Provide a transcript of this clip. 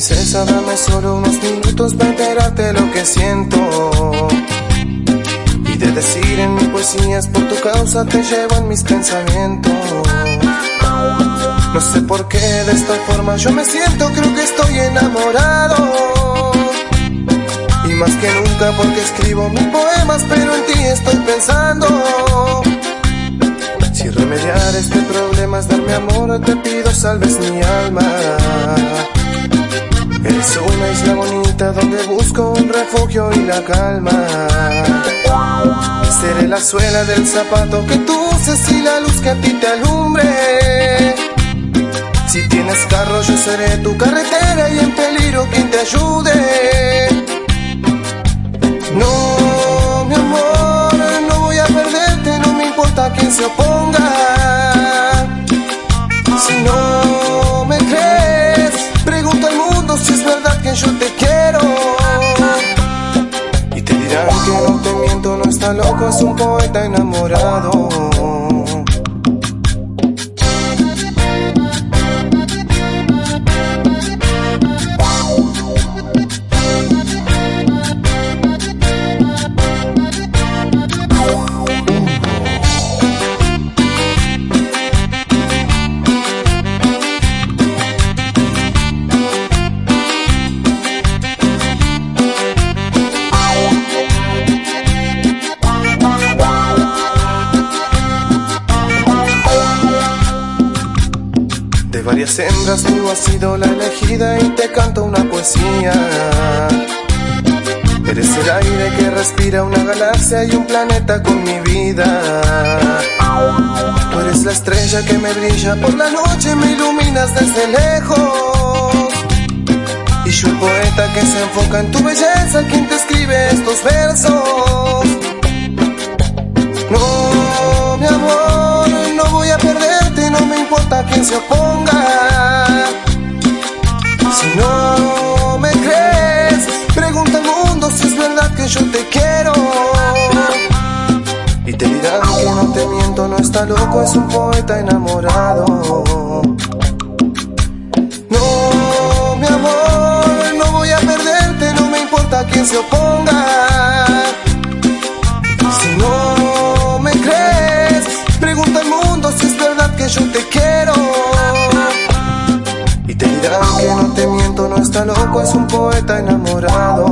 princesa, dame solo unos minutos para enterarte lo que siento. Y de decir en mi poesías por tu causa te llevo en mis pensamientos. No sé por qué de esta forma yo me siento, creo que estoy enamorado. Y más que nunca porque escribo mis poemas, pero en ti estoy pensando. Si remediar este problema es darme amor, te pido salves mi alma. Eres una isla bonita donde busco un refugio y la calma. Seré la suela del zapato que tú uses y la luz que a ti te alumbre. Si tienes carro yo seré tu carretera y en peligro quien te ayude. No, mi amor, no voy a perderte, no me importa quién se oponga. Un De varias hembras tú has sido la elegida y te canto una poesía. Eres el aire que respira una galaxia y un planeta con mi vida. Tú eres la estrella que me brilla por la noche, me iluminas desde lejos. Y yo el poeta que se enfoca en tu belleza, quien te escribe estos versos. No, Si no me crees, pregunta al mundo si es verdad que yo te quiero. Y te dirán que no te miento, no está loco, es un poeta enamorado. Está loco, es un poeta enamorado.